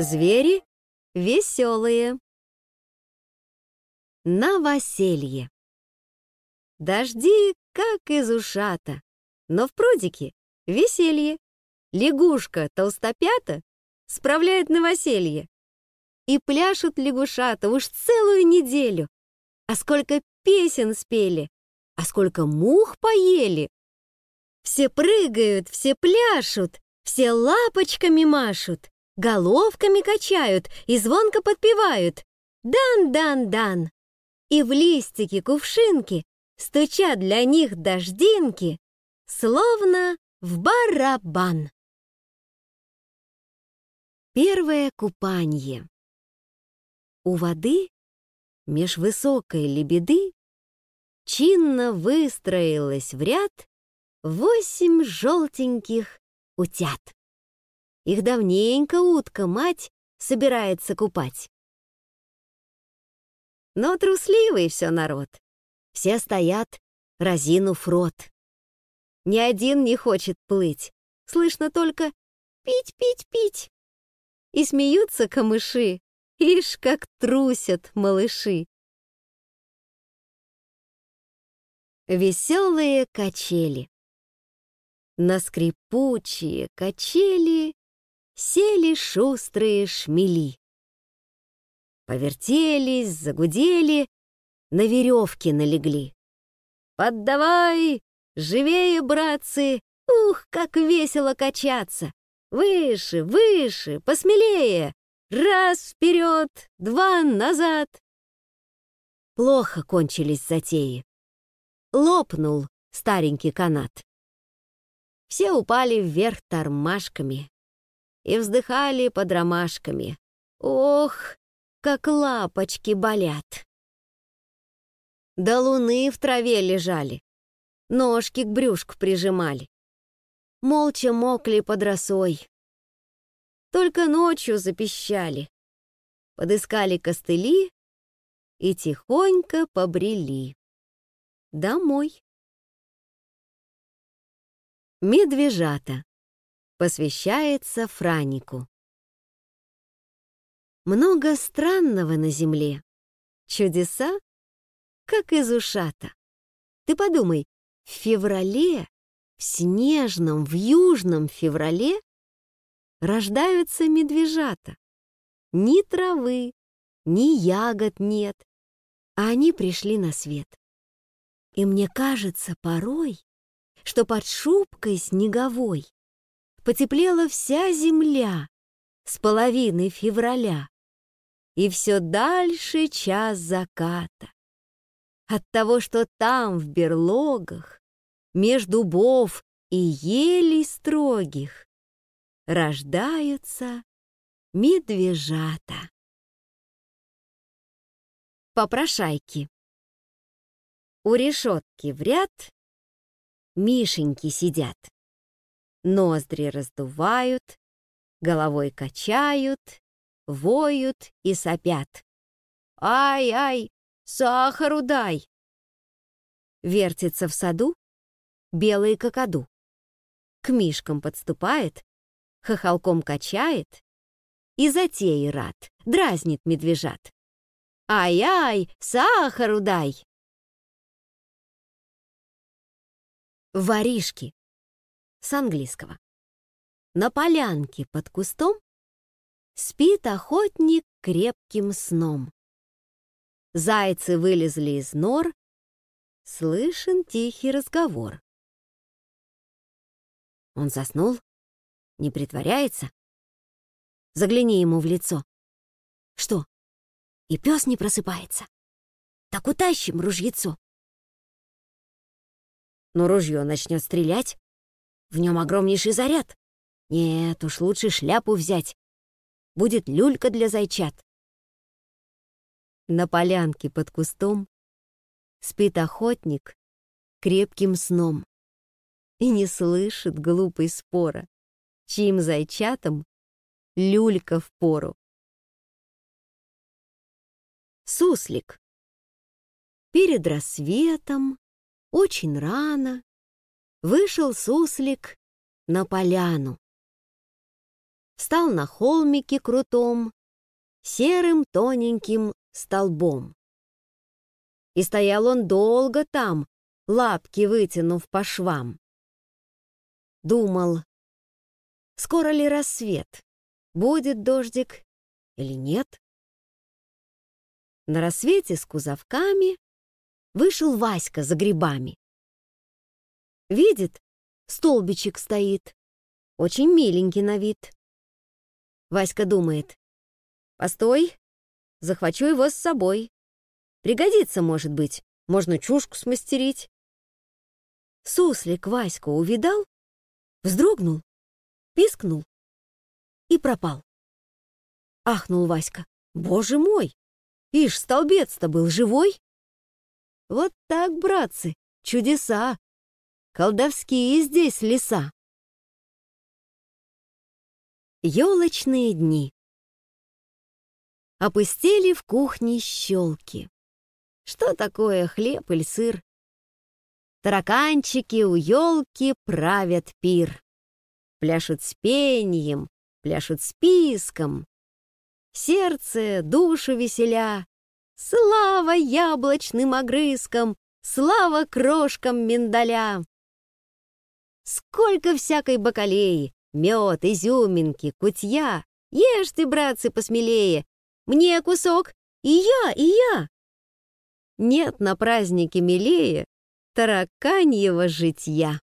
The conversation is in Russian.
Звери веселые. Новоселье. Дожди, как из ушата, но в прудике веселье. Лягушка толстопята справляет новоселье. И пляшут лягушата уж целую неделю. А сколько песен спели, а сколько мух поели. Все прыгают, все пляшут, все лапочками машут, головками качают и звонко подпевают «Дан-дан-дан!» И в листики кувшинки стучат для них дождинки, словно в барабан. Первое купанье. У воды, меж высокой лебеды, чинно выстроилась в ряд восемь желтеньких утят. Их давненько утка-мать собирается купать. Но трусливый все народ. Все стоят, разинув рот. Ни один не хочет плыть. Слышно только «пить, пить, пить». И смеются камыши, ишь, как трусят малыши. Веселые качели. На скрипучие качели сели шустрые шмели. Повертелись, загудели, на веревки налегли. «Поддавай! Живее, братцы! Ух, как весело качаться! Выше, выше, посмелее! Раз вперед, два назад!» Плохо кончились затеи. Лопнул старенький канат. Все упали вверх тормашками, и вздыхали под ромашками. Ох, как лапочки болят! До луны в траве лежали, ножки к брюшку прижимали. Молча мокли под росой. Только ночью запищали. Подыскали костыли и тихонько побрели. Домой. Медвежата посвящается Франику. Много странного на земле. Чудеса, как из ушата. Ты подумай, в феврале, в снежном, в южном феврале рождаются медвежата. Ни травы, ни ягод нет, а они пришли на свет. И мне кажется порой, что под шубкой снеговой потеплела вся земля с половины февраля, и все дальше час заката. От того, что там, в берлогах, меж дубов и елей строгих, рождаются медвежата. Попрошайки. У решетки в ряд Мишеньки сидят. Ноздри раздувают, головой качают, воют и сопят. «Ай-ай, сахару дай!» Вертится в саду белый кокоду. К мишкам подступает, хохолком качает и затеи рад, дразнит медвежат. «Ай-ай, сахару дай!» Воришки с английского. На полянке под кустом спит охотник крепким сном. Зайцы вылезли из нор, слышен тихий разговор. Он заснул? Не притворяется? Загляни ему в лицо. Что, и пес не просыпается? Так утащим ружьецо. Но ружье начнет стрелять, в нем огромнейший заряд. Нет, уж лучше шляпу взять. Будет люлька для зайчат. На полянке под кустом спит охотник крепким сном и не слышит глупой спора, чьим зайчатам люлька в пору. Суслик. Перед рассветом Очень рано вышел суслик на поляну. Встал на холмике крутом, серым тоненьким столбом. И стоял он долго там, лапки вытянув по швам. Думал, скоро ли рассвет, будет дождик или нет. На рассвете с кузовками вышел Васька за грибами. Видит, столбичек стоит, очень миленький на вид. Васька думает, постой, захвачу его с собой. Пригодится, может быть, можно чушку смастерить. Суслик Ваську увидал, вздрогнул, пискнул и пропал. Ахнул Васька. Боже мой! Ишь, столбец-то был живой! Вот так, братцы, чудеса! Колдовские здесь леса! Ёлочные дни Опустили в кухне щелки. Что такое хлеб или сыр? Тараканчики у елки правят пир. Пляшут с пением, пляшут с писком. Сердце, душу веселя. Слава яблочным огрызкам, слава крошкам миндаля. Сколько всякой бакалеи, мед, изюминки, кутья. Ешьте, братцы, посмелее. Мне кусок, и я, и я. Нет на празднике милее тараканьего житья.